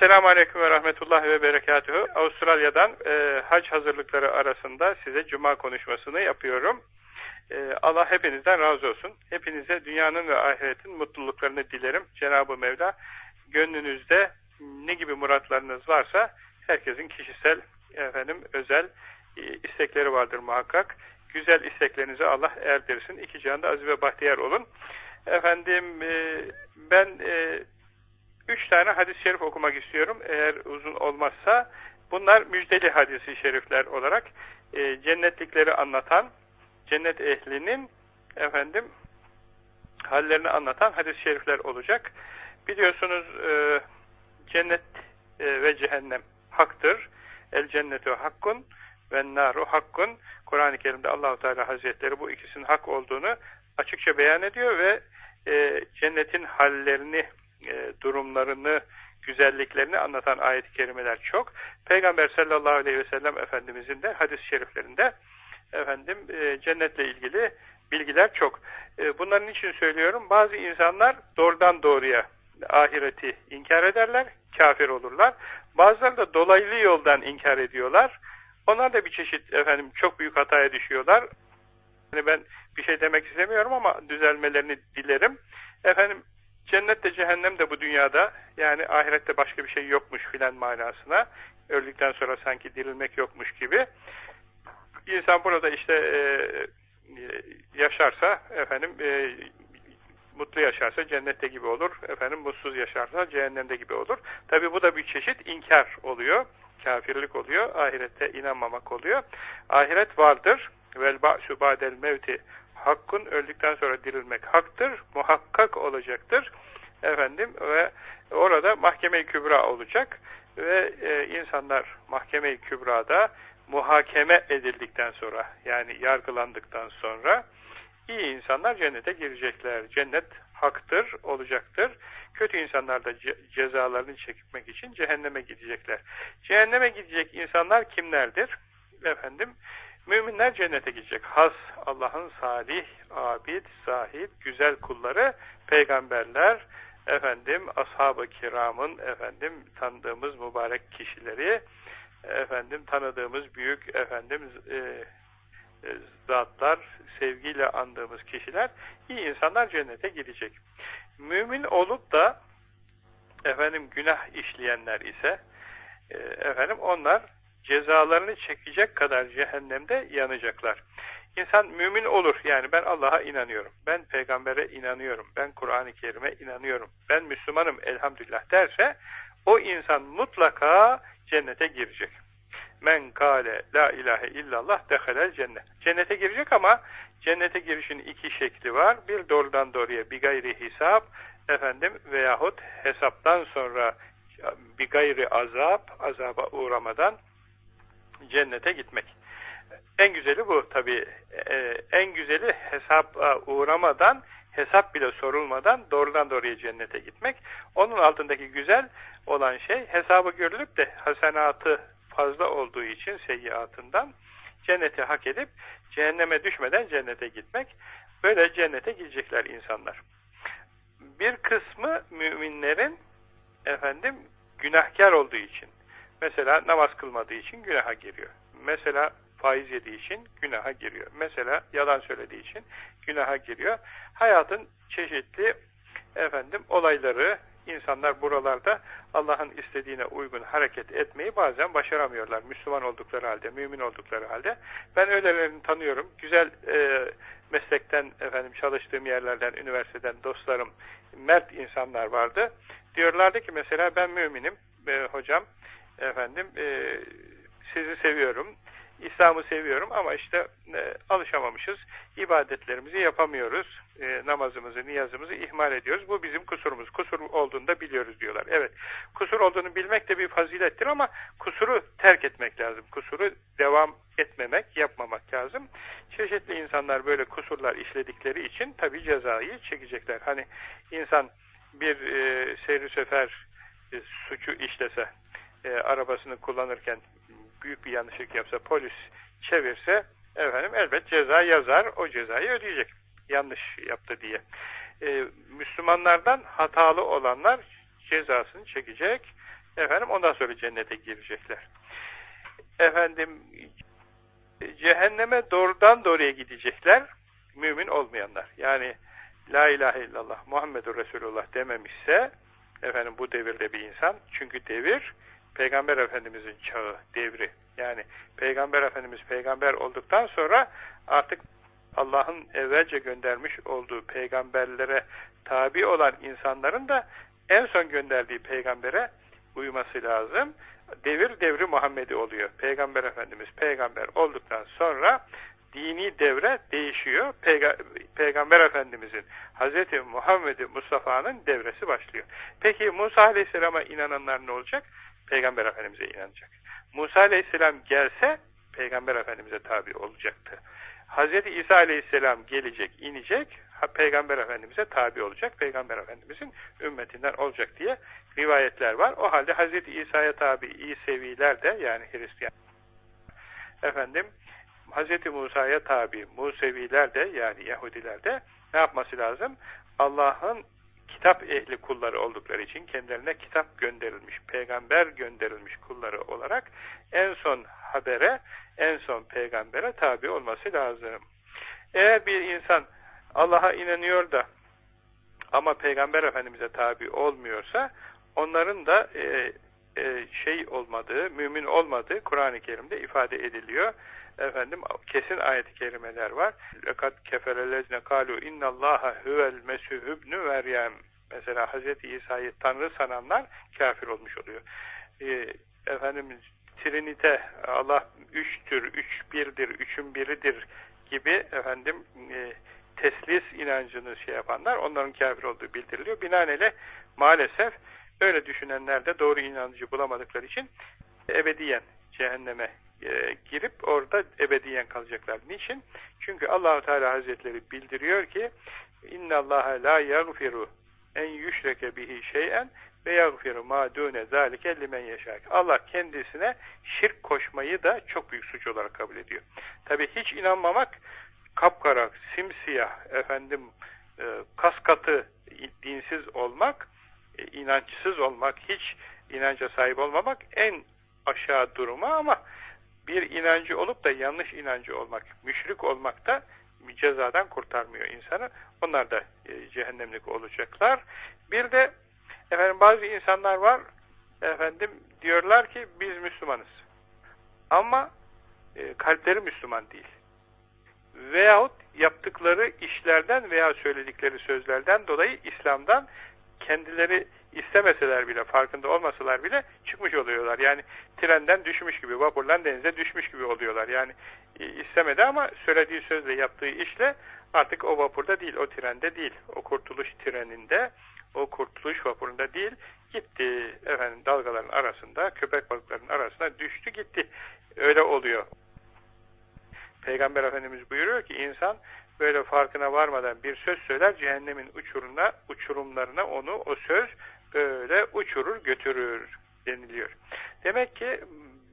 Esselamu Aleyküm ve Rahmetullahi ve Berekatuhu. Avustralya'dan e, hac hazırlıkları arasında size cuma konuşmasını yapıyorum. E, Allah hepinizden razı olsun. Hepinize dünyanın ve ahiretin mutluluklarını dilerim. Cenab-ı Mevla gönlünüzde ne gibi muratlarınız varsa herkesin kişisel, efendim özel e, istekleri vardır muhakkak. Güzel isteklerinizi Allah erdirsin. İki cihanda aziz ve bahtiyar olun. Efendim e, ben e, üç tane hadis-i şerif okumak istiyorum. Eğer uzun olmazsa bunlar müjdeli hadisi şerifler olarak e, cennetlikleri anlatan, cennet ehlinin efendim hallerini anlatan hadis-i şerifler olacak. Biliyorsunuz e, cennet e, ve cehennem haktır. El cennetu hakkun ve naru hakkun. Kur'an-ı Kerim'de Allahu Teala Hazretleri bu ikisinin hak olduğunu açıkça beyan ediyor ve e, cennetin hallerini, e, durumlarını, güzelliklerini anlatan ayet-i kerimeler çok. Peygamber sallallahu aleyhi ve sellem Efendimizin de hadis-i şeriflerinde efendim e, cennetle ilgili bilgiler çok. E, bunların için söylüyorum. Bazı insanlar doğrudan doğruya ahireti inkar ederler, kafir olurlar. Bazıları da dolaylı yoldan inkar ediyorlar. Onlar da bir çeşit efendim çok büyük hataya düşüyorlar. Yani ben bir şey demek istemiyorum ama düzelmelerini dilerim. Efendim cennet de cehennem de bu dünyada yani ahirette başka bir şey yokmuş filan manasına. Öldükten sonra sanki dirilmek yokmuş gibi. İnsan burada işte e, yaşarsa efendim e, mutlu yaşarsa cennette gibi olur. Efendim mutsuz yaşarsa cehennemde gibi olur. Tabi bu da bir çeşit inkar oluyor. Kafirlik oluyor. Ahirette inanmamak oluyor. Ahiret vardır. Vel ba'su ba'del mevti hakkın öldükten sonra dirilmek haktır. Muhakkak olacaktır. Efendim ve orada mahkeme-i kübra olacak ve e, insanlar mahkeme-i kübrada muhakeme edildikten sonra yani yargılandıktan sonra iyi insanlar cennete girecekler. Cennet haktır, olacaktır. Kötü insanlar da ce cezalarını çekmek için cehenneme gidecekler. Cehenneme gidecek insanlar kimlerdir? Efendim, müminler cennete gidecek. Has, Allah'ın salih, abid, zahid, güzel kulları, peygamberler, efendim, ashab-ı kiramın, efendim, tanıdığımız mübarek kişileri, efendim, tanıdığımız büyük, efendim, e, e, zatlar, sevgiyle andığımız kişiler, iyi insanlar cennete gidecek. Mümin olup da efendim günah işleyenler ise e, efendim onlar cezalarını çekecek kadar cehennemde yanacaklar. İnsan mümin olur. Yani ben Allah'a inanıyorum. Ben peygambere inanıyorum. Ben Kur'an-ı Kerim'e inanıyorum. Ben Müslümanım elhamdülillah derse o insan mutlaka cennete girecek. Men kâle la ilahe illallah dehelel cennet. Cennete girecek ama cennete girişin iki şekli var. Bir doğrudan doğruya bir gayri hesap efendim veyahut hesaptan sonra bir gayri azap, azaba uğramadan cennete gitmek. En güzeli bu tabi. Ee, en güzeli hesaba uğramadan, hesap bile sorulmadan doğrudan doğruya cennete gitmek. Onun altındaki güzel olan şey hesabı görülüp de hasenatı fazla olduğu için seyyiatından cenneti hak edip cehenneme düşmeden cennete gitmek. Böyle cennete gidecekler insanlar. Bir kısmı müminlerin efendim günahkar olduğu için mesela namaz kılmadığı için günaha giriyor. Mesela faiz yediği için günaha giriyor. Mesela yalan söylediği için günaha giriyor. Hayatın çeşitli efendim olayları, insanlar buralarda Allah'ın istediğine uygun hareket etmeyi bazen başaramıyorlar. Müslüman oldukları halde, mümin oldukları halde. Ben öylelerini tanıyorum. Güzel e, meslekten, efendim çalıştığım yerlerden, üniversiteden dostlarım, mert insanlar vardı. Diyorlardı ki mesela ben müminim, e, hocam, efendim e, sizi seviyorum, İslam'ı seviyorum ama işte e, alışamamışız. İbadetlerimizi yapamıyoruz. E, namazımızı, niyazımızı ihmal ediyoruz. Bu bizim kusurumuz. Kusur olduğunu da biliyoruz diyorlar. Evet, kusur olduğunu bilmek de bir fazilettir ama kusuru terk etmek lazım. Kusuru devam etmemek, yapmamak lazım. Çeşitli insanlar böyle kusurlar işledikleri için tabi cezayı çekecekler. Hani insan bir e, seyri sefer e, suçu işlese, e, arabasını kullanırken büyük bir yanlışlık yapsa, polis çevirse efendim elbet ceza yazar, o cezayı ödeyecek. Yanlış yaptı diye. Ee, Müslümanlardan hatalı olanlar cezasını çekecek. Efendim ondan sonra cennete girecekler. Efendim cehenneme doğrudan doğruya gidecekler mümin olmayanlar. Yani La ilahe illallah Muhammedur Resulullah dememişse efendim bu devirde bir insan çünkü devir Peygamber Efendimizin çağı, devri. Yani Peygamber Efendimiz peygamber olduktan sonra artık Allah'ın evvelce göndermiş olduğu peygamberlere tabi olan insanların da en son gönderdiği peygambere uyması lazım. Devir devri Muhammed'i oluyor. Peygamber Efendimiz peygamber olduktan sonra dini devre değişiyor. Peyga Peygamber Efendimizin Hz. Muhammed Mustafa'nın devresi başlıyor. Peki Musa Aleyhisselam'a inananlar ne olacak? Peygamber Efendimiz'e inanacak. Musa Aleyhisselam gelse Peygamber Efendimiz'e tabi olacaktı. Hz. İsa Aleyhisselam gelecek, inecek, Peygamber Efendimiz'e tabi olacak, Peygamber Efendimiz'in ümmetinden olacak diye rivayetler var. O halde Hz. İsa'ya tabi İseviler de yani Hristiyan efendim Hz. Musa'ya tabi Museviler de yani Yahudiler de ne yapması lazım? Allah'ın kitap ehli kulları oldukları için kendilerine kitap gönderilmiş, peygamber gönderilmiş kulları olarak en son habere, en son peygambere tabi olması lazım. Eğer bir insan Allah'a inanıyor da ama peygamber efendimize tabi olmuyorsa onların da e, e, şey olmadığı, mümin olmadığı Kur'an-ı Kerim'de ifade ediliyor. Efendim kesin ayet-i kerimeler var. Lekat keferelezne kalu innallaha huvel mesihübnü meryem. Mesela Hz. İsa'yı Tanrı sananlar kafir olmuş oluyor. E, efendim Trinite Allah üçtür, üç birdir, üçün biridir gibi efendim e, teslis inancını şey yapanlar onların kafir olduğu bildiriliyor. Binaenaleyh maalesef öyle düşünenler de doğru inancı bulamadıkları için ebediyen cehenneme e, girip orada ebediyen kalacaklar. Niçin? Çünkü Allahu Teala Hazretleri bildiriyor ki inna Allaha la yaghfiru en yüşreke bihi şey'en ve yagfiru ma dune zalike limen yeşak. Allah kendisine şirk koşmayı da çok büyük suç olarak kabul ediyor. Tabi hiç inanmamak kapkara, simsiyah, efendim e, kaskatı dinsiz olmak, e, inançsız olmak, hiç inanca sahip olmamak en aşağı duruma ama bir inancı olup da yanlış inancı olmak, müşrik olmak da cezadan kurtarmıyor insanı. Onlar da e, cehennemlik olacaklar. Bir de efendim bazı insanlar var efendim diyorlar ki biz Müslümanız. Ama e, kalpleri Müslüman değil. Veyahut yaptıkları işlerden veya söyledikleri sözlerden dolayı İslam'dan kendileri istemeseler bile, farkında olmasalar bile çıkmış oluyorlar. Yani trenden düşmüş gibi, vapurdan denize düşmüş gibi oluyorlar. Yani e, istemedi ama söylediği sözle yaptığı işle artık o vapurda değil, o trende değil, o kurtuluş treninde, o kurtuluş vapurunda değil, gitti efendim dalgaların arasında, köpek balıklarının arasında düştü gitti. Öyle oluyor. Peygamber Efendimiz buyuruyor ki insan böyle farkına varmadan bir söz söyler cehennemin uçuruna, uçurumlarına onu o söz böyle uçurur götürür deniliyor. Demek ki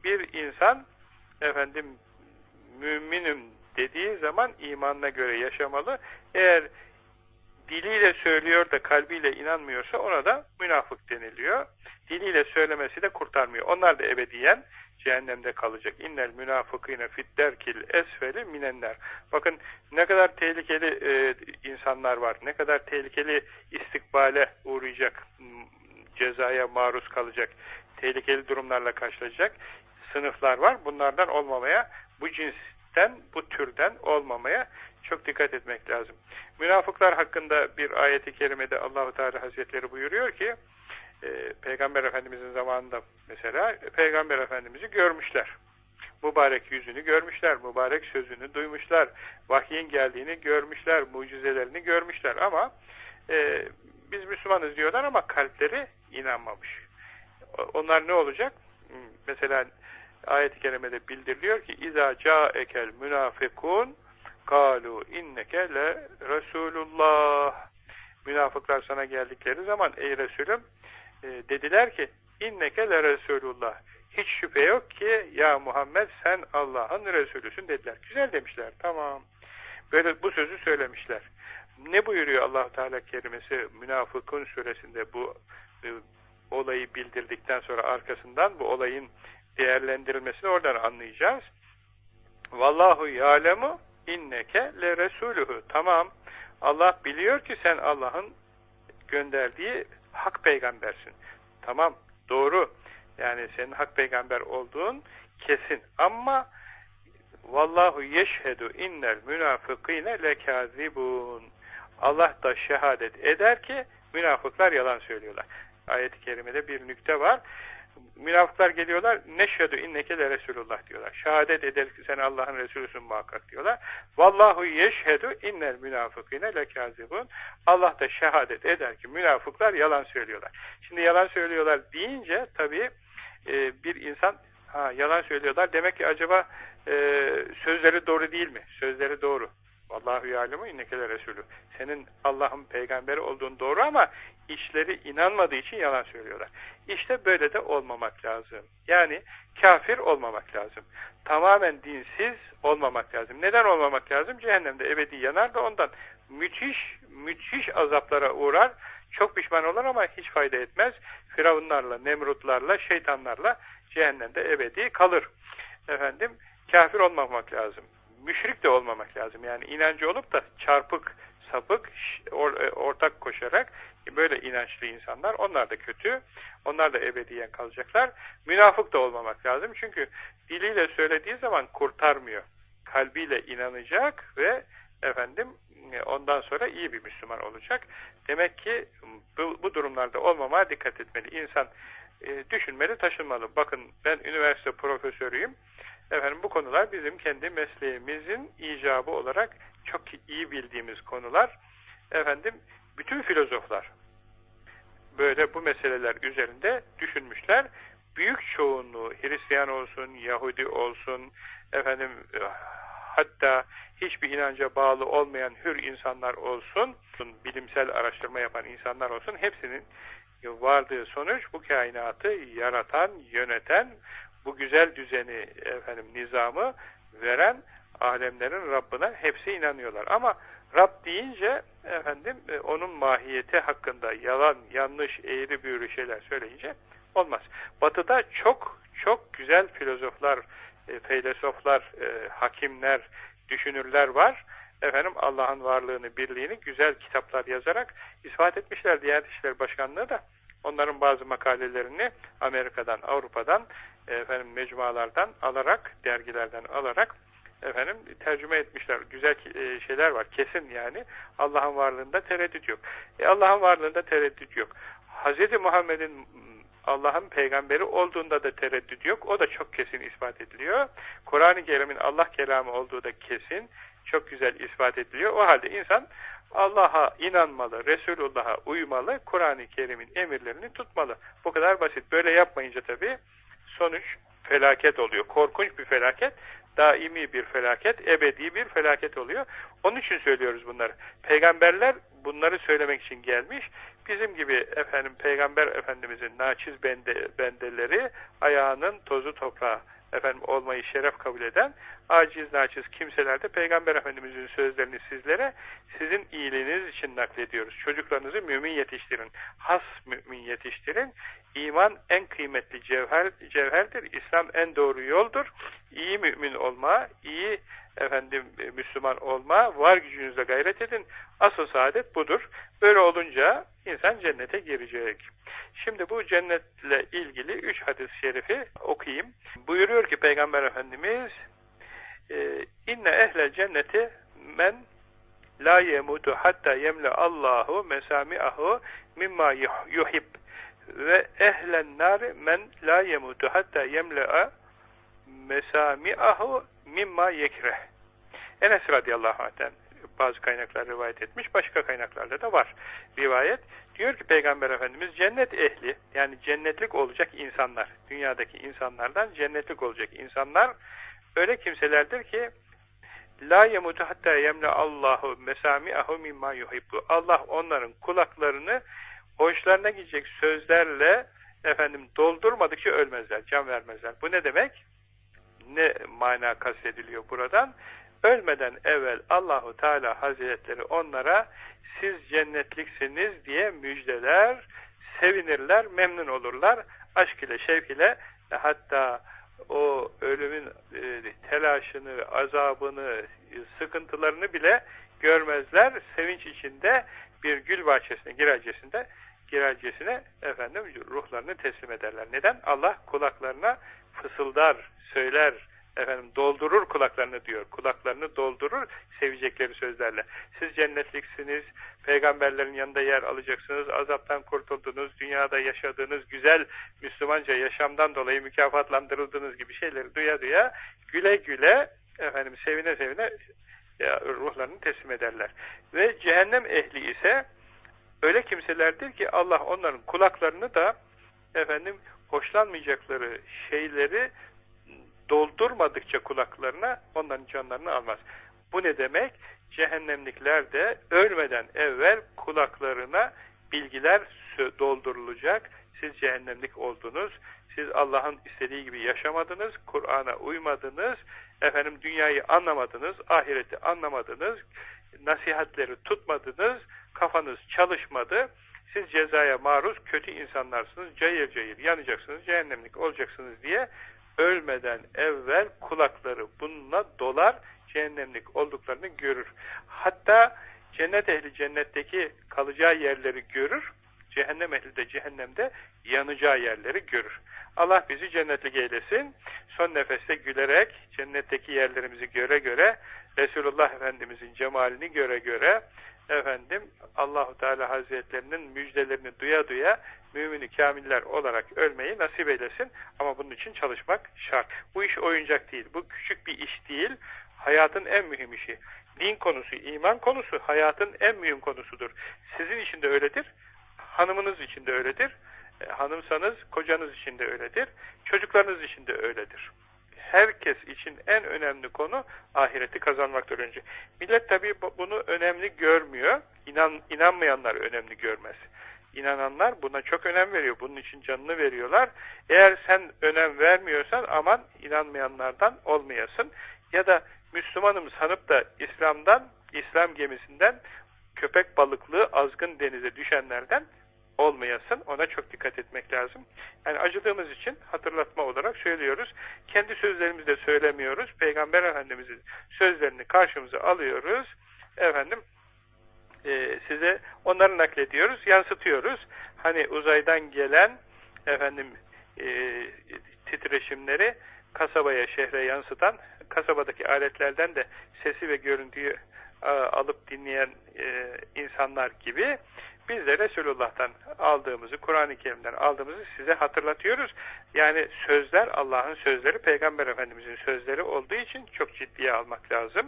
bir insan efendim müminim dediği zaman imanına göre yaşamalı. Eğer diliyle söylüyor da kalbiyle inanmıyorsa ona da münafık deniliyor. Diliyle söylemesi de kurtarmıyor. Onlar da ebediyen cehennemde kalacak. İnnel münafıkîne fidderkil esfeli minenler. Bakın ne kadar tehlikeli e, insanlar var. Ne kadar tehlikeli istikbale uğrayacak, cezaya maruz kalacak, tehlikeli durumlarla karşılaşacak sınıflar var. Bunlardan olmamaya, bu cinsten, bu türden olmamaya çok dikkat etmek lazım. Münafıklar hakkında bir ayeti kerimede Allahu Teala Hazretleri buyuruyor ki e, Peygamber Efendimizin zamanında mesela Peygamber Efendimiz'i görmüşler. Mübarek yüzünü görmüşler, mübarek sözünü duymuşlar, vahyin geldiğini görmüşler, mucizelerini görmüşler ama e, biz Müslümanız diyorlar ama kalpleri inanmamış. Onlar ne olacak? Mesela ayet-i kerimede bildiriliyor ki اِذَا جَاءَكَ الْمُنَافِقُونَ قَالُوا اِنَّكَ لَرَسُولُ Münafıklar sana geldikleri zaman ey Resulüm e, dediler ki inneke le Resulullah hiç şüphe yok ki ya Muhammed sen Allah'ın Resulüsün dediler. Güzel demişler. Tamam. Böyle bu sözü söylemişler. Ne buyuruyor allah Teala kerimesi Münafıkun suresinde bu e, olayı bildirdikten sonra arkasından bu olayın değerlendirilmesini oradan anlayacağız. Vallahu ya'lemu inneke le resuluhu. Tamam. Allah biliyor ki sen Allah'ın gönderdiği hak peygambersin. Tamam. Doğru. Yani senin hak peygamber olduğun kesin. Ama vallahu yeşhedü innel münafıkîne lekâzibûn. Allah da şehadet eder ki münafıklar yalan söylüyorlar. Ayet-i kerimede bir nükte var. Münafıklar geliyorlar, neşhedü inneke de Resulullah diyorlar. Şehadet ederiz ki sen Allah'ın Resulüsün muhakkak diyorlar. Vallahu yeşhedü innel münafıkine lekazibun. Allah da şehadet eder ki münafıklar yalan söylüyorlar. Şimdi yalan söylüyorlar deyince tabii e, bir insan ha, yalan söylüyorlar. Demek ki acaba e, sözleri doğru değil mi? Sözleri doğru. Vallahu yâlemu innekele Resulü. Senin Allah'ın peygamberi olduğun doğru ama işleri inanmadığı için yalan söylüyorlar. İşte böyle de olmamak lazım. Yani kafir olmamak lazım. Tamamen dinsiz olmamak lazım. Neden olmamak lazım? Cehennemde ebedi yanar da ondan müthiş, müthiş azaplara uğrar. Çok pişman olur ama hiç fayda etmez. Firavunlarla, Nemrutlarla, şeytanlarla cehennemde ebedi kalır. Efendim, kafir olmamak lazım müşrik de olmamak lazım. Yani inancı olup da çarpık, sapık, e, ortak koşarak böyle inançlı insanlar, onlar da kötü. Onlar da ebediyen kalacaklar. Münafık da olmamak lazım. Çünkü diliyle söylediği zaman kurtarmıyor. Kalbiyle inanacak ve efendim e, ondan sonra iyi bir Müslüman olacak. Demek ki bu, bu durumlarda olmamaya dikkat etmeli. İnsan e, düşünmeli, taşınmalı. Bakın ben üniversite profesörüyüm. Efendim bu konular bizim kendi mesleğimizin icabı olarak çok iyi bildiğimiz konular. Efendim bütün filozoflar böyle bu meseleler üzerinde düşünmüşler. Büyük çoğunluğu Hristiyan olsun, Yahudi olsun, efendim hatta hiçbir inanca bağlı olmayan hür insanlar olsun, bilimsel araştırma yapan insanlar olsun, hepsinin vardığı sonuç bu kainatı yaratan, yöneten, bu güzel düzeni, efendim nizamı veren alemlerin Rabbine hepsi inanıyorlar. Ama Rab deyince efendim e, onun mahiyeti hakkında yalan, yanlış, eğri büğrü şeyler söyleyince olmaz. Batı'da çok çok güzel filozoflar, e, feylesoflar, e, hakimler, düşünürler var. Efendim Allah'ın varlığını, birliğini güzel kitaplar yazarak ispat etmişler Diyanet İşleri Başkanlığı da. Onların bazı makalelerini Amerika'dan, Avrupa'dan, efendim mecmualardan alarak, dergilerden alarak efendim tercüme etmişler. Güzel e, şeyler var. Kesin yani. Allah'ın varlığında tereddüt yok. E Allah'ın varlığında tereddüt yok. Hz. Muhammed'in Allah'ın peygamberi olduğunda da tereddüt yok. O da çok kesin ispat ediliyor. Kur'an-ı Kerim'in Allah kelamı olduğu da kesin. Çok güzel ispat ediliyor. O halde insan Allah'a inanmalı, Resulullah'a uymalı, Kur'an-ı Kerim'in emirlerini tutmalı. Bu kadar basit. Böyle yapmayınca tabii sonuç felaket oluyor. Korkunç bir felaket, daimi bir felaket, ebedi bir felaket oluyor. Onun için söylüyoruz bunları. Peygamberler bunları söylemek için gelmiş. Bizim gibi efendim Peygamber Efendimizin naçiz bende, bendeleri ayağının tozu toprağı efendim olmayı şeref kabul eden aciz naçiz kimselerde Peygamber Efendimizin sözlerini sizlere sizin iyiliğiniz için naklediyoruz. Çocuklarınızı mümin yetiştirin. Has mümin yetiştirin. İman en kıymetli cevher, cevherdir. İslam en doğru yoldur. İyi mümin olma, iyi efendim Müslüman olma, var gücünüzle gayret edin. Asıl saadet budur. Böyle olunca insan cennete girecek. Şimdi bu cennetle ilgili üç hadis-i şerifi okuyayım. Buyuruyor ki Peygamber Efendimiz e, inne ehle cenneti men la yemutu hatta yemle Allahu mesami'ahu mimma yuhib ve ehlen nar men la yemutu hatta yemle'a mesami'ahu mimma yekreh. Enes radıyallahu anh'ten bazı kaynaklar rivayet etmiş, başka kaynaklarda da var rivayet. Diyor ki Peygamber Efendimiz cennet ehli yani cennetlik olacak insanlar, dünyadaki insanlardan cennetlik olacak insanlar öyle kimselerdir ki la yemutu hatta yemle Allahu mesami'ahu mimma yuhibbu. Allah onların kulaklarını hoşlarına gidecek sözlerle efendim doldurmadıkça ölmezler, can vermezler. Bu ne demek? Ne mana kastediliyor buradan? Ölmeden evvel Allahu Teala Hazretleri onlara siz cennetliksiniz diye müjdeler, sevinirler, memnun olurlar. Aşk ile, şevk ile hatta o ölümün e, telaşını, azabını, sıkıntılarını bile görmezler. Sevinç içinde bir gül bahçesine girercesinde girercesine efendim ruhlarını teslim ederler. Neden? Allah kulaklarına fısıldar, söyler, efendim doldurur kulaklarını diyor. Kulaklarını doldurur sevecekleri sözlerle. Siz cennetliksiniz, peygamberlerin yanında yer alacaksınız, azaptan kurtuldunuz, dünyada yaşadığınız güzel Müslümanca yaşamdan dolayı mükafatlandırıldığınız gibi şeyleri duya duya güle güle efendim sevine sevine ya, ruhlarını teslim ederler. Ve cehennem ehli ise öyle kimselerdir ki Allah onların kulaklarını da efendim hoşlanmayacakları şeyleri doldurmadıkça kulaklarına onların canlarını almaz. Bu ne demek? Cehennemlikler de ölmeden evvel kulaklarına bilgiler doldurulacak. Siz cehennemlik oldunuz. Siz Allah'ın istediği gibi yaşamadınız. Kur'an'a uymadınız. Efendim dünyayı anlamadınız. Ahireti anlamadınız. Nasihatleri tutmadınız. Kafanız çalışmadı. Siz cezaya maruz kötü insanlarsınız. Cayır cayır yanacaksınız. Cehennemlik olacaksınız diye ölmeden evvel kulakları bununla dolar, cehennemlik olduklarını görür. Hatta cennet ehli cennetteki kalacağı yerleri görür, cehennem ehli de cehennemde yanacağı yerleri görür. Allah bizi cennetlik eylesin. Son nefeste gülerek cennetteki yerlerimizi göre göre Resulullah Efendimizin cemalini göre göre efendim Allahu Teala Hazretlerinin müjdelerini duya duya mümini kamiller olarak ölmeyi nasip eylesin. Ama bunun için çalışmak şart. Bu iş oyuncak değil. Bu küçük bir iş değil. Hayatın en mühim işi. Din konusu, iman konusu hayatın en mühim konusudur. Sizin için de öyledir. Hanımınız için de öyledir. E, hanımsanız kocanız için de öyledir. Çocuklarınız için de öyledir herkes için en önemli konu ahireti kazanmaktır önce. Millet tabi bunu önemli görmüyor. İnan, inanmayanlar önemli görmez. İnananlar buna çok önem veriyor. Bunun için canını veriyorlar. Eğer sen önem vermiyorsan aman inanmayanlardan olmayasın. Ya da Müslümanım sanıp da İslam'dan, İslam gemisinden köpek balıklı azgın denize düşenlerden olmayasın. Ona çok dikkat etmek lazım. Yani acıdığımız için hatırlatma olarak söylüyoruz. Kendi sözlerimizde söylemiyoruz. Peygamber Efendimiz'in sözlerini karşımıza alıyoruz. Efendim e, size onları naklediyoruz, yansıtıyoruz. Hani uzaydan gelen efendim e, titreşimleri kasabaya, şehre yansıtan kasabadaki aletlerden de sesi ve görüntüyü e, alıp dinleyen e, insanlar gibi biz de Resulullah'tan aldığımızı, Kur'an-ı Kerim'den aldığımızı size hatırlatıyoruz. Yani sözler Allah'ın sözleri, Peygamber Efendimiz'in sözleri olduğu için çok ciddiye almak lazım.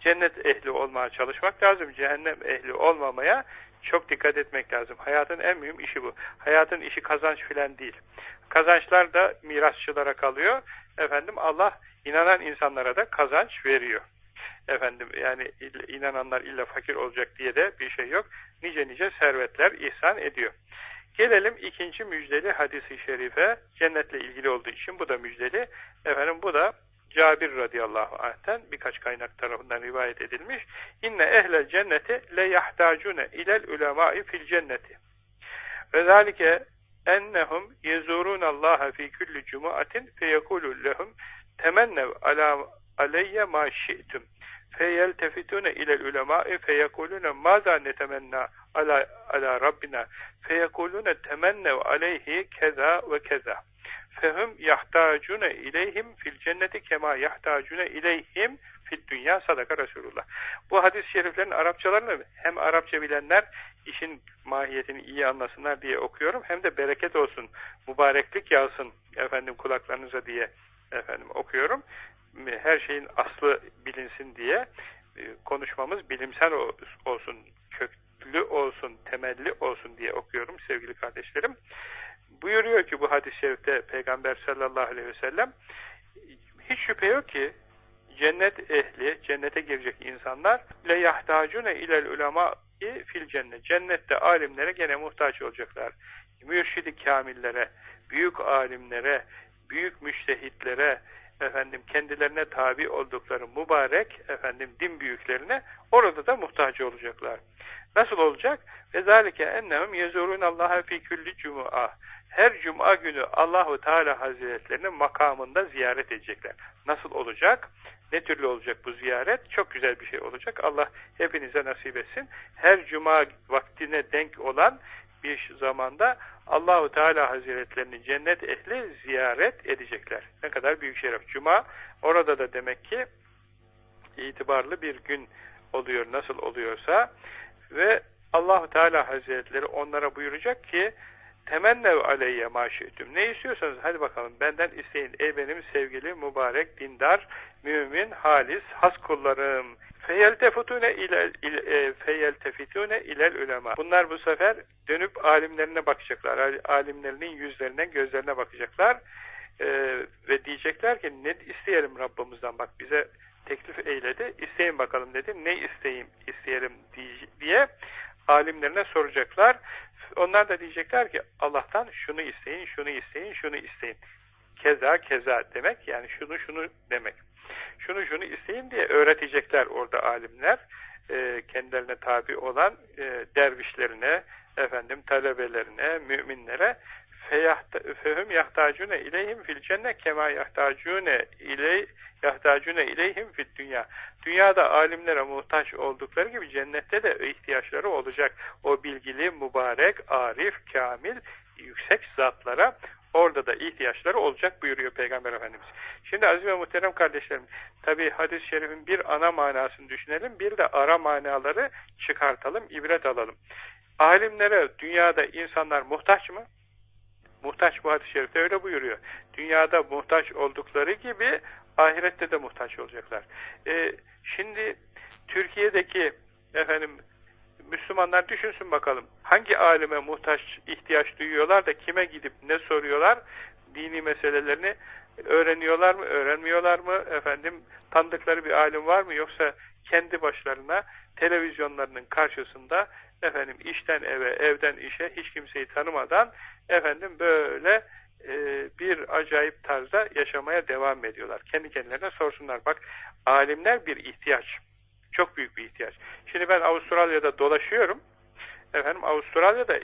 Cennet ehli olmaya çalışmak lazım. Cehennem ehli olmamaya çok dikkat etmek lazım. Hayatın en mühim işi bu. Hayatın işi kazanç filan değil. Kazançlar da mirasçılara kalıyor. Efendim Allah inanan insanlara da kazanç veriyor efendim yani inananlar illa fakir olacak diye de bir şey yok. Nice nice servetler ihsan ediyor. Gelelim ikinci müjdeli hadisi şerife. Cennetle ilgili olduğu için bu da müjdeli. Efendim bu da Cabir radıyallahu anh'ten birkaç kaynak tarafından rivayet edilmiş. İnne ehlel cenneti le yahtacune ilel ulemai fil cenneti. Ve zalike ennehum yezurunallaha fi kulli cumuatin feyekulu lehum temennev ala aleyye ma şi'tum feyeltefitune ilel ulemâ'i feyekulune mâzâ netemennâ ala, ala Rabbina feyekulune temennev aleyhi keza ve keza fehum yahtacune ileyhim fil cenneti kema yahtacune ileyhim fil dünya. Sadaka Resulullah. Bu hadis-i şeriflerin Arapçalarını hem Arapça bilenler işin mahiyetini iyi anlasınlar diye okuyorum. Hem de bereket olsun, mübareklik yağsın efendim kulaklarınıza diye efendim okuyorum her şeyin aslı bilinsin diye e, konuşmamız bilimsel olsun, köklü olsun, temelli olsun diye okuyorum sevgili kardeşlerim. Buyuruyor ki bu hadis-i şerifte Peygamber sallallahu aleyhi ve sellem hiç şüphe yok ki cennet ehli, cennete girecek insanlar le yahtacune ilel ulema fil cennet. Cennette alimlere gene muhtaç olacaklar. Mürşidi kamillere, büyük alimlere, büyük müştehitlere, efendim kendilerine tabi oldukları mübarek efendim din büyüklerine orada da muhtaç olacaklar. Nasıl olacak? Ve zalike ennehum yezurun Allah'a fi kulli cuma. Her cuma günü Allahu Teala Hazretlerini makamında ziyaret edecekler. Nasıl olacak? Ne türlü olacak bu ziyaret? Çok güzel bir şey olacak. Allah hepinize nasip etsin. Her cuma vaktine denk olan bir zamanda Allahu Teala Hazretlerini cennet ehli ziyaret edecekler. Ne kadar büyük şeref. Cuma orada da demek ki itibarlı bir gün oluyor nasıl oluyorsa ve Allahu Teala Hazretleri onlara buyuracak ki temennev aleyye maşi'tüm. Ne istiyorsanız hadi bakalım benden isteyin. Ey benim sevgili, mübarek, dindar, mümin, halis, has kullarım. Feyeltefutune ile e, feyeltefitune ilel ulema. Bunlar bu sefer dönüp alimlerine bakacaklar. Alimlerinin yüzlerine, gözlerine bakacaklar. Ee, ve diyecekler ki ne isteyelim Rabbimizden bak bize teklif eyledi. İsteyin bakalım dedi. Ne isteyeyim, isteyelim diye alimlerine soracaklar. Onlar da diyecekler ki Allah'tan şunu isteyin, şunu isteyin, şunu isteyin. Keza keza demek yani şunu şunu demek. Şunu şunu isteyin diye öğretecekler orada alimler. E, kendilerine tabi olan e, dervişlerine, efendim talebelerine, müminlere fehum yahtacune ileyhim fil cennet kema yahtacune iley yahtacune ileyhim fil dünya. Dünyada alimlere muhtaç oldukları gibi cennette de ihtiyaçları olacak. O bilgili, mübarek, arif, kamil, yüksek zatlara orada da ihtiyaçları olacak buyuruyor Peygamber Efendimiz. Şimdi aziz ve muhterem kardeşlerim, tabi hadis-i şerifin bir ana manasını düşünelim, bir de ara manaları çıkartalım, ibret alalım. Alimlere dünyada insanlar muhtaç mı? Muhtaç bu hadis-i şerifte öyle buyuruyor. Dünyada muhtaç oldukları gibi ahirette de muhtaç olacaklar. Ee, şimdi Türkiye'deki efendim Müslümanlar düşünsün bakalım. Hangi alime muhtaç, ihtiyaç duyuyorlar da kime gidip ne soruyorlar? Dini meselelerini öğreniyorlar mı, öğrenmiyorlar mı? Efendim tanıdıkları bir alim var mı? Yoksa kendi başlarına televizyonlarının karşısında efendim işten eve, evden işe hiç kimseyi tanımadan efendim böyle e, bir acayip tarzda yaşamaya devam ediyorlar. Kendi kendilerine sorsunlar. Bak alimler bir ihtiyaç. Çok büyük bir ihtiyaç. Şimdi ben Avustralya'da dolaşıyorum. Efendim Avustralya'da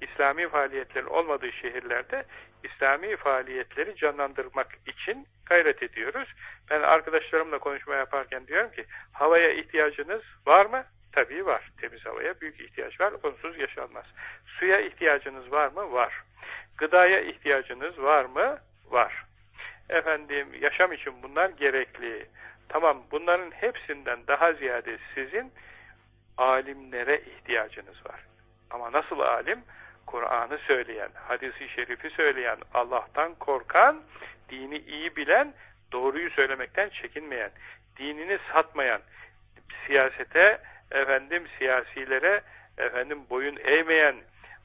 İslami faaliyetlerin olmadığı şehirlerde İslami faaliyetleri canlandırmak için gayret ediyoruz. Ben arkadaşlarımla konuşma yaparken diyorum ki havaya ihtiyacınız var mı? Tabii var. Temiz havaya büyük ihtiyaç var. Onsuz yaşanmaz. Suya ihtiyacınız var mı? Var. Gıdaya ihtiyacınız var mı? Var. Efendim yaşam için bunlar gerekli. Tamam bunların hepsinden daha ziyade sizin alimlere ihtiyacınız var. Ama nasıl alim? Kur'an'ı söyleyen, hadisi şerifi söyleyen, Allah'tan korkan, dini iyi bilen, doğruyu söylemekten çekinmeyen, dinini satmayan, siyasete, efendim siyasilere, efendim boyun eğmeyen,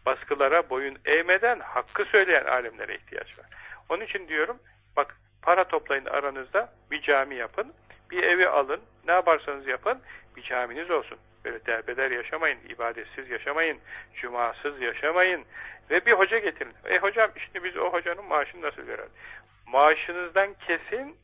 baskılara boyun eğmeden hakkı söyleyen alimlere ihtiyaç var. Onun için diyorum, bak para toplayın aranızda, bir cami yapın, bir evi alın, ne yaparsanız yapın, bir caminiz olsun. Böyle derbeder yaşamayın, ibadetsiz yaşamayın, cumasız yaşamayın ve bir hoca getirin. E hocam işte biz o hocanın maaşını nasıl verelim? Maaşınızdan kesin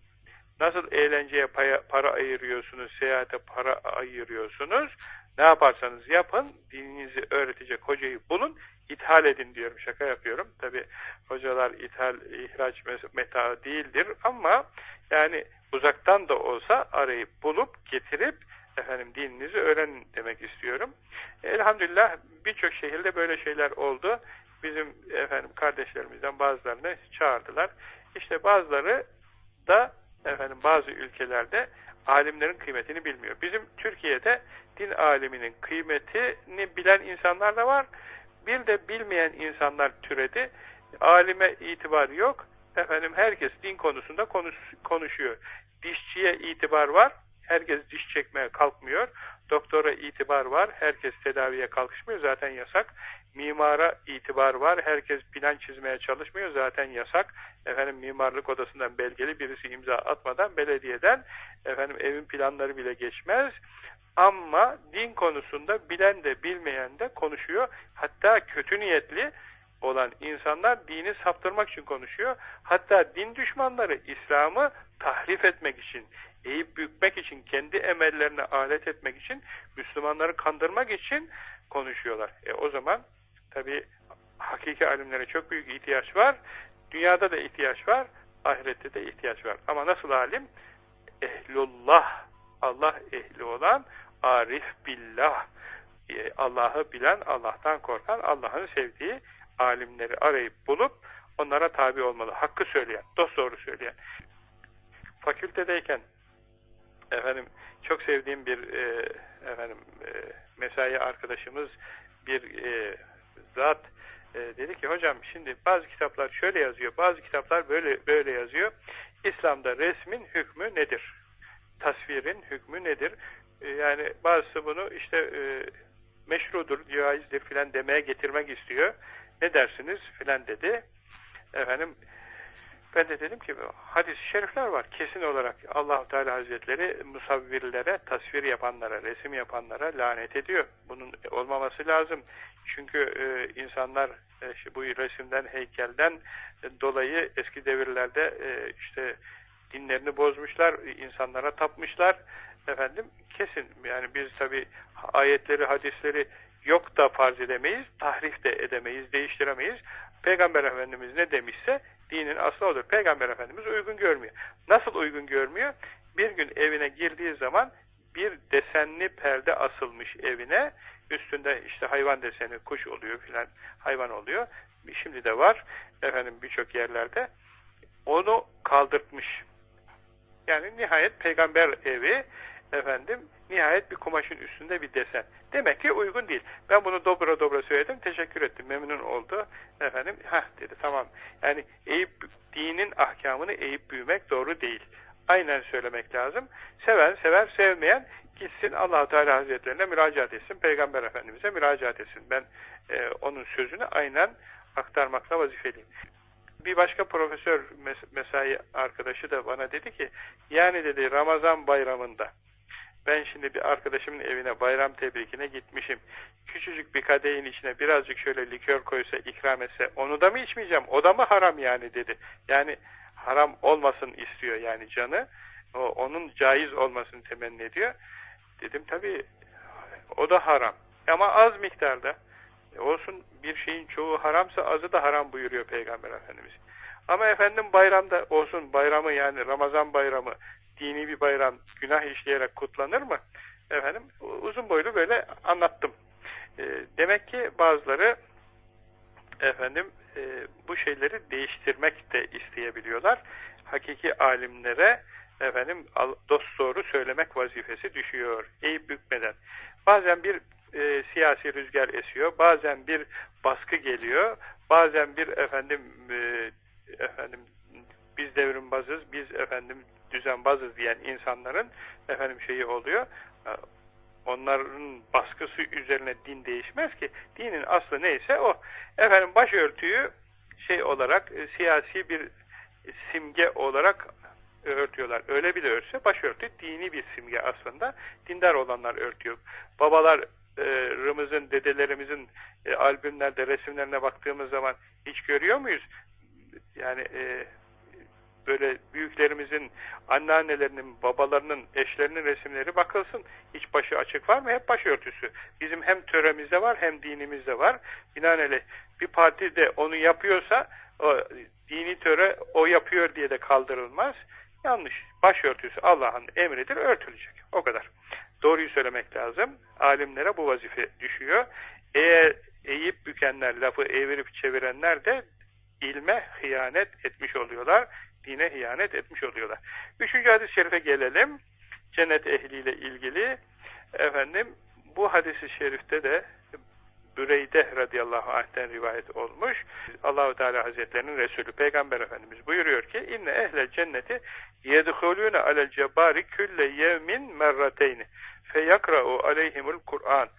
nasıl eğlenceye para, para ayırıyorsunuz, seyahate para ayırıyorsunuz, ne yaparsanız yapın, dininizi öğretecek hocayı bulun, ithal edin diyorum, şaka yapıyorum. Tabi hocalar ithal, ihraç meta değildir ama yani uzaktan da olsa arayıp bulup getirip efendim dininizi öğrenin demek istiyorum. Elhamdülillah birçok şehirde böyle şeyler oldu. Bizim efendim kardeşlerimizden bazılarını çağırdılar. İşte bazıları da efendim bazı ülkelerde alimlerin kıymetini bilmiyor. Bizim Türkiye'de din aliminin kıymetini bilen insanlar da var. Bir de bilmeyen insanlar türedi. Alime itibar yok. Efendim herkes din konusunda konuş, konuşuyor. Dişçiye itibar var. Herkes diş çekmeye kalkmıyor. Doktora itibar var. Herkes tedaviye kalkışmıyor. Zaten yasak. Mimara itibar var. Herkes plan çizmeye çalışmıyor. Zaten yasak. Efendim mimarlık odasından belgeli birisi imza atmadan belediyeden efendim evin planları bile geçmez. Ama din konusunda bilen de bilmeyen de konuşuyor. Hatta kötü niyetli olan insanlar dini saptırmak için konuşuyor. Hatta din düşmanları İslam'ı tahrif etmek için, eğip bükmek için, kendi emellerine alet etmek için, Müslümanları kandırmak için konuşuyorlar. E o zaman tabi hakiki alimlere çok büyük ihtiyaç var. Dünyada da ihtiyaç var, ahirette de ihtiyaç var. Ama nasıl alim? Ehlullah, Allah ehli olan, arif billah, e, Allah'ı bilen, Allah'tan korkan, Allah'ın sevdiği alimleri arayıp bulup onlara tabi olmalı. Hakkı söyleyen, dost doğru söyleyen. Fakültedeyken efendim çok sevdiğim bir e, efendim e, mesai arkadaşımız bir e, zat e, dedi ki hocam şimdi bazı kitaplar şöyle yazıyor, bazı kitaplar böyle böyle yazıyor. İslam'da resmin hükmü nedir? Tasvirin hükmü nedir? E, yani bazısı bunu işte e, meşrudur, caizdir filan demeye getirmek istiyor. Ne dersiniz filan dedi. Efendim ben de dedim ki hadis-i şerifler var. Kesin olarak allah Teala Hazretleri musavvirlere, tasvir yapanlara, resim yapanlara lanet ediyor. Bunun olmaması lazım. Çünkü e, insanlar e, bu resimden, heykelden e, dolayı eski devirlerde e, işte dinlerini bozmuşlar, insanlara tapmışlar. Efendim kesin yani biz tabi ayetleri, hadisleri yok da farz edemeyiz, tahrif de edemeyiz, değiştiremeyiz. Peygamber Efendimiz ne demişse dinin aslı odur. Peygamber Efendimiz uygun görmüyor. Nasıl uygun görmüyor? Bir gün evine girdiği zaman bir desenli perde asılmış evine. Üstünde işte hayvan deseni, kuş oluyor filan hayvan oluyor. Şimdi de var efendim birçok yerlerde. Onu kaldırtmış. Yani nihayet peygamber evi efendim nihayet bir kumaşın üstünde bir desen. Demek ki uygun değil. Ben bunu dobra dobra söyledim, teşekkür ettim, memnun oldu. Efendim, ha dedi, tamam. Yani eğip, dinin ahkamını eğip büyümek doğru değil. Aynen söylemek lazım. Seven, sever, sevmeyen gitsin allah Teala Hazretlerine müracaat etsin, Peygamber Efendimiz'e müracaat etsin. Ben e, onun sözünü aynen aktarmakla vazifeliyim. Bir başka profesör mes mesai arkadaşı da bana dedi ki, yani dedi Ramazan bayramında ben şimdi bir arkadaşımın evine bayram tebrikine gitmişim. Küçücük bir kadehin içine birazcık şöyle likör koysa, ikram etse onu da mı içmeyeceğim? O da mı haram yani dedi. Yani haram olmasın istiyor yani canı. O, onun caiz olmasını temenni ediyor. Dedim tabii o da haram. Ama az miktarda. E, olsun bir şeyin çoğu haramsa azı da haram buyuruyor Peygamber Efendimiz. Ama efendim bayramda olsun bayramı yani Ramazan bayramı dini bir bayram günah işleyerek kutlanır mı? Efendim uzun boylu böyle anlattım. E, demek ki bazıları efendim e, bu şeyleri değiştirmek de isteyebiliyorlar. Hakiki alimlere efendim dost doğru söylemek vazifesi düşüyor. Eğip bükmeden. Bazen bir e, siyasi rüzgar esiyor, bazen bir baskı geliyor, bazen bir efendim e, efendim biz devrimbazız, biz efendim düzenbazız diyen insanların efendim şeyi oluyor. Ee, onların baskısı üzerine din değişmez ki. Dinin aslı neyse o. Efendim başörtüyü şey olarak e, siyasi bir simge olarak örtüyorlar. Öyle bile örtse başörtü dini bir simge aslında. Dindar olanlar örtüyor. Babalar e, rımızın, dedelerimizin e, albümlerde, resimlerine baktığımız zaman hiç görüyor muyuz? Yani e, böyle büyüklerimizin, anneannelerinin, babalarının, eşlerinin resimleri bakılsın. Hiç başı açık var mı? Hep başörtüsü. Bizim hem töremizde var hem dinimizde var. Binaenaleyh bir parti de onu yapıyorsa o dini töre o yapıyor diye de kaldırılmaz. Yanlış. Başörtüsü Allah'ın emridir, örtülecek. O kadar. Doğruyu söylemek lazım. Alimlere bu vazife düşüyor. Eğer eğip bükenler, lafı evirip çevirenler de ilme hıyanet etmiş oluyorlar dine ihanet etmiş oluyorlar. Üçüncü hadis-i şerife gelelim. Cennet ehliyle ilgili. Efendim bu hadisi şerifte de Büreyde radıyallahu anh'ten rivayet olmuş. Allahu Teala Hazretlerinin Resulü Peygamber Efendimiz buyuruyor ki inne ehle cenneti yedhulune alel cebari külle yevmin merrateyni feyakra'u aleyhimul Kur'an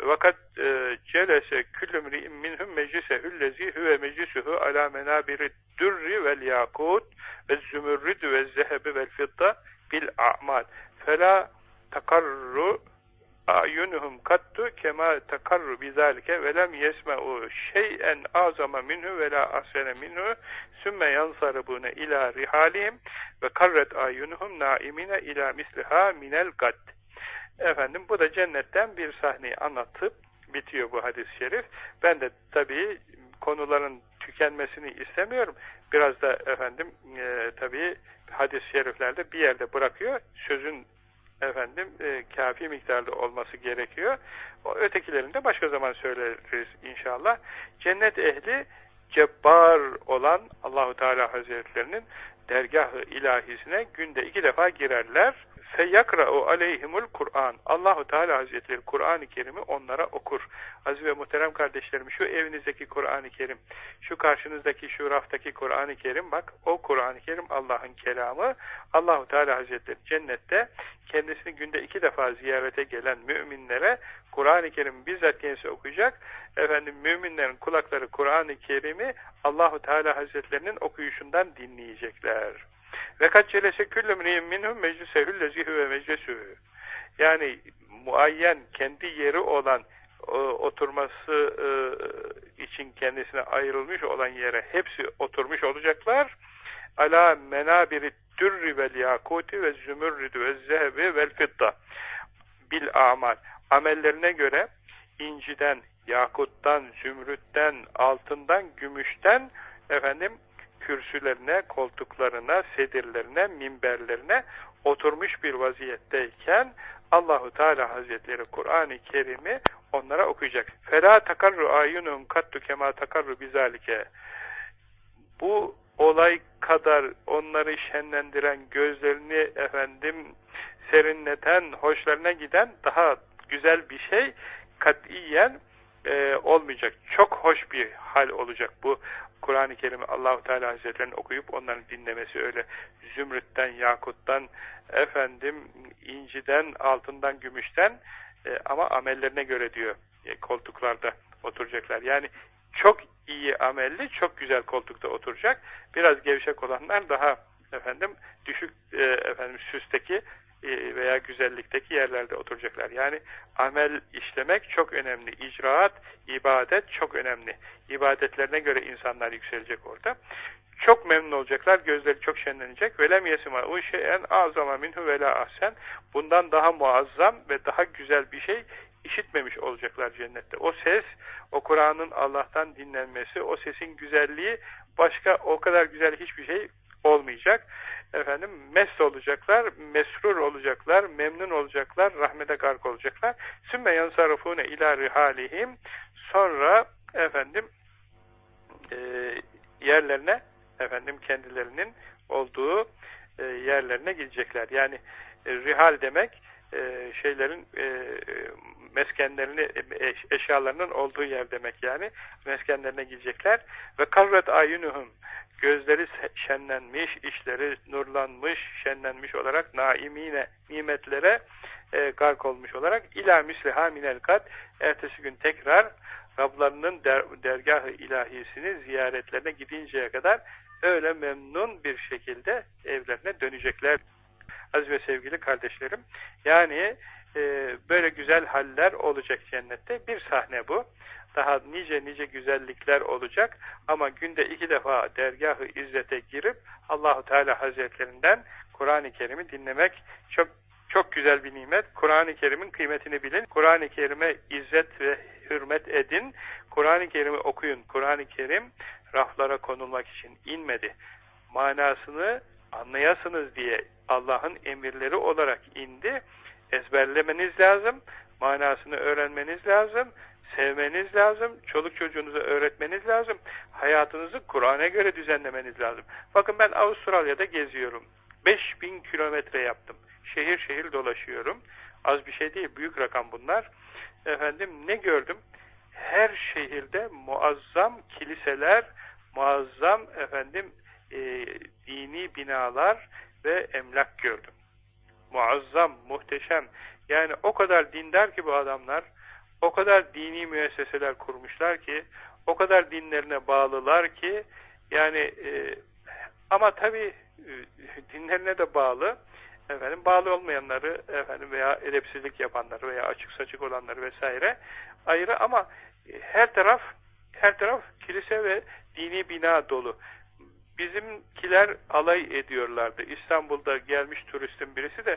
vakat e, celese küllümri'in minhum meclisehüllezi huve meclisuhu ala menabiri dürri vel yakut ve zümürrid ve zehebi vel fitta bil a'mal. Fela takarru ayunuhum kattu kema takarru bizalike ve lem yesme'u şey'en azama minhu ve la ahsene minhu sümme yansarabune ila rihalihim ve karret ayunuhum naimine ila misliha minel gad Efendim bu da cennetten bir sahneyi anlatıp bitiyor bu hadis-i şerif. Ben de tabii konuların tükenmesini istemiyorum. Biraz da efendim e, tabii hadis-i şeriflerde bir yerde bırakıyor. Sözün efendim e, kafi miktarda olması gerekiyor. O ötekilerini de başka zaman söyleriz inşallah. Cennet ehli cebbar olan Allahu Teala Hazretlerinin dergah-ı ilahisine günde iki defa girerler feyakra'u aleyhimul Kur'an. Allahu Teala Hazretleri Kur'an-ı Kerim'i onlara okur. Aziz ve muhterem kardeşlerim şu evinizdeki Kur'an-ı Kerim, şu karşınızdaki şu raftaki Kur'an-ı Kerim bak o Kur'an-ı Kerim Allah'ın kelamı. Allahu Teala Hazretleri cennette kendisini günde iki defa ziyarete gelen müminlere Kur'an-ı Kerim bizzat kendisi okuyacak. Efendim müminlerin kulakları Kur'an-ı Kerim'i Allahu Teala Hazretlerinin okuyuşundan dinleyecekler. Ve kaç celese küllü mri'in minhum meclisehü lezihü ve meclisühü. Yani muayyen kendi yeri olan oturması e, için kendisine ayrılmış olan yere hepsi oturmuş olacaklar. Ala menabiri dürri vel yakuti ve zümürridü ve zehebi vel fidda bil amal. Amellerine göre inciden, yakuttan, zümrütten, altından, gümüşten efendim kürsülerine, koltuklarına, sedirlerine, minberlerine oturmuş bir vaziyetteyken Allahu Teala Hazretleri Kur'an-ı Kerim'i onlara okuyacak. Fela takarru ayunun kattu kema takarru bizalike. Bu olay kadar onları şenlendiren, gözlerini efendim serinleten, hoşlarına giden daha güzel bir şey katiyen e, olmayacak. Çok hoş bir hal olacak bu Kur'an-ı Kerim'i Allahu Teala Hazretlerinin okuyup onların dinlemesi öyle zümrütten, yakuttan, efendim inciden, altından, gümüşten e, ama amellerine göre diyor e, koltuklarda oturacaklar. Yani çok iyi amelli, çok güzel koltukta oturacak. Biraz gevşek olanlar daha efendim düşük e, efendim süsteki veya güzellikteki yerlerde oturacaklar. Yani amel işlemek çok önemli. İcraat, ibadet çok önemli. İbadetlerine göre insanlar yükselecek orada. Çok memnun olacaklar, gözleri çok şenlenecek. Velem yesima u şeyen azama minhu vela ahsen. Bundan daha muazzam ve daha güzel bir şey işitmemiş olacaklar cennette. O ses, o Kur'an'ın Allah'tan dinlenmesi, o sesin güzelliği başka o kadar güzel hiçbir şey olmayacak efendim mest olacaklar, mesrur olacaklar, memnun olacaklar, rahmete gark olacaklar. Sümme yansarufune ila rihalihim sonra efendim e, yerlerine efendim kendilerinin olduğu e, yerlerine gidecekler. Yani e, rihal demek e, şeylerin e, meskenlerini e, eşyalarının olduğu yer demek yani meskenlerine gidecekler ve karret ayunuhum gözleri şenlenmiş, işleri nurlanmış, şenlenmiş olarak naimine, nimetlere e, gark olmuş olarak ila misliha minel kat ertesi gün tekrar Rablarının der, dergahı ilahisini ziyaretlerine gidinceye kadar öyle memnun bir şekilde evlerine dönecekler. Aziz ve sevgili kardeşlerim, yani e, böyle güzel haller olacak cennette. Bir sahne bu daha nice nice güzellikler olacak ama günde iki defa dergahı izzete girip Allahu Teala Hazretlerinden Kur'an-ı Kerim'i dinlemek çok çok güzel bir nimet. Kur'an-ı Kerim'in kıymetini bilin. Kur'an-ı Kerim'e izzet ve hürmet edin. Kur'an-ı Kerim'i okuyun. Kur'an-ı Kerim raflara konulmak için inmedi. Manasını anlayasınız diye Allah'ın emirleri olarak indi. Ezberlemeniz lazım. Manasını öğrenmeniz lazım sevmeniz lazım, çoluk çocuğunuzu öğretmeniz lazım, hayatınızı Kur'an'a göre düzenlemeniz lazım. Bakın ben Avustralya'da geziyorum. 5000 kilometre yaptım. Şehir şehir dolaşıyorum. Az bir şey değil, büyük rakam bunlar. Efendim ne gördüm? Her şehirde muazzam kiliseler, muazzam efendim e, dini binalar ve emlak gördüm. Muazzam, muhteşem. Yani o kadar dindar ki bu adamlar, o kadar dini müesseseler kurmuşlar ki, o kadar dinlerine bağlılar ki, yani e, ama tabi e, dinlerine de bağlı, efendim bağlı olmayanları efendim veya edepsizlik yapanları veya açık saçık olanları vesaire ayrı ama her taraf her taraf kilise ve dini bina dolu. Bizimkiler alay ediyorlardı. İstanbul'da gelmiş turistin birisi de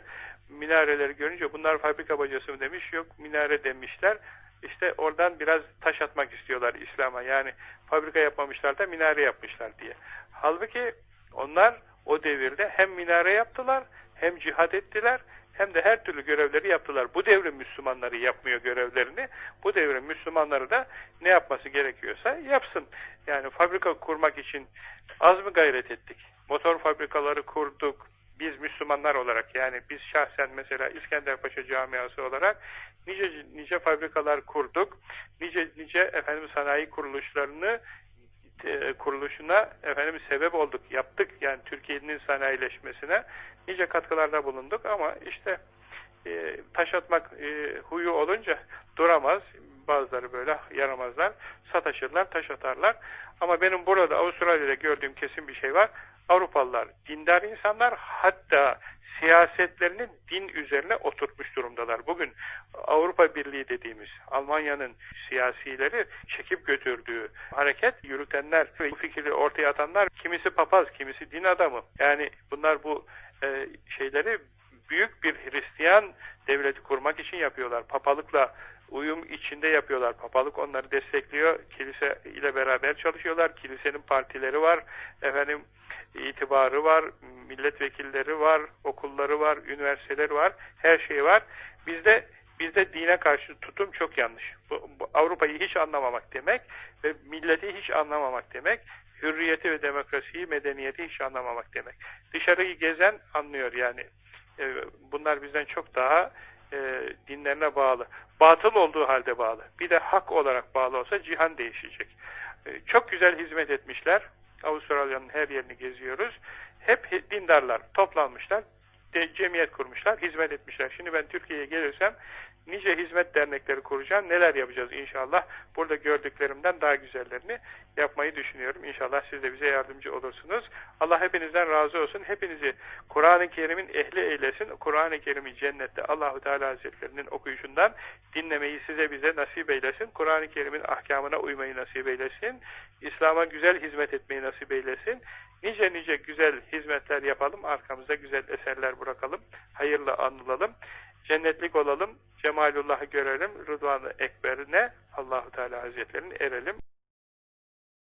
minareleri görünce bunlar fabrika bacası mı demiş, yok minare demişler. işte oradan biraz taş atmak istiyorlar İslam'a. Yani fabrika yapmamışlar da minare yapmışlar diye. Halbuki onlar o devirde hem minare yaptılar, hem cihad ettiler, hem de her türlü görevleri yaptılar. Bu devrin Müslümanları yapmıyor görevlerini. Bu devrin Müslümanları da ne yapması gerekiyorsa yapsın. Yani fabrika kurmak için az mı gayret ettik? Motor fabrikaları kurduk. Biz Müslümanlar olarak yani biz şahsen mesela İskenderpaşa camiası olarak nice nice fabrikalar kurduk. Nice nice efendim sanayi kuruluşlarını e, kuruluşuna efendim sebep olduk, yaptık. Yani Türkiye'nin sanayileşmesine nice katkılarda bulunduk ama işte e, taş atmak e, huyu olunca duramaz. Bazıları böyle yaramazlar. Sataşırlar, taş atarlar. Ama benim burada Avustralya'da gördüğüm kesin bir şey var. Avrupalılar dindar insanlar hatta siyasetlerini din üzerine oturtmuş durumdalar. Bugün Avrupa Birliği dediğimiz Almanya'nın siyasileri çekip götürdüğü hareket yürütenler ve fikri ortaya atanlar kimisi papaz, kimisi din adamı. Yani bunlar bu e, şeyleri büyük bir Hristiyan devleti kurmak için yapıyorlar. Papalıkla uyum içinde yapıyorlar. Papalık onları destekliyor. Kilise ile beraber çalışıyorlar. Kilisenin partileri var. Efendim itibarı var, milletvekilleri var, okulları var, üniversiteleri var, her şey var. Bizde bizde dine karşı tutum çok yanlış. Bu, bu Avrupa'yı hiç anlamamak demek ve milleti hiç anlamamak demek. Hürriyeti ve demokrasiyi, medeniyeti hiç anlamamak demek. Dışarıyı gezen anlıyor yani. E, bunlar bizden çok daha e, dinlerine bağlı. Batıl olduğu halde bağlı. Bir de hak olarak bağlı olsa cihan değişecek. E, çok güzel hizmet etmişler. Avustralya'nın her yerini geziyoruz. Hep dindarlar toplanmışlar, cemiyet kurmuşlar, hizmet etmişler. Şimdi ben Türkiye'ye gelirsem nice hizmet dernekleri kuracağım, neler yapacağız inşallah. Burada gördüklerimden daha güzellerini yapmayı düşünüyorum. İnşallah siz de bize yardımcı olursunuz. Allah hepinizden razı olsun. Hepinizi Kur'an-ı Kerim'in ehli eylesin. Kur'an-ı Kerim'i cennette Allahu Teala Hazretlerinin okuyuşundan dinlemeyi size bize nasip eylesin. Kur'an-ı Kerim'in ahkamına uymayı nasip eylesin. İslam'a güzel hizmet etmeyi nasip eylesin. Nice nice güzel hizmetler yapalım. Arkamızda güzel eserler bırakalım. Hayırla anılalım. Cennetlik olalım. Cemalullah'ı görelim. Rıdvanı Ekber'ine Allahu Teala Hazretlerinin erelim.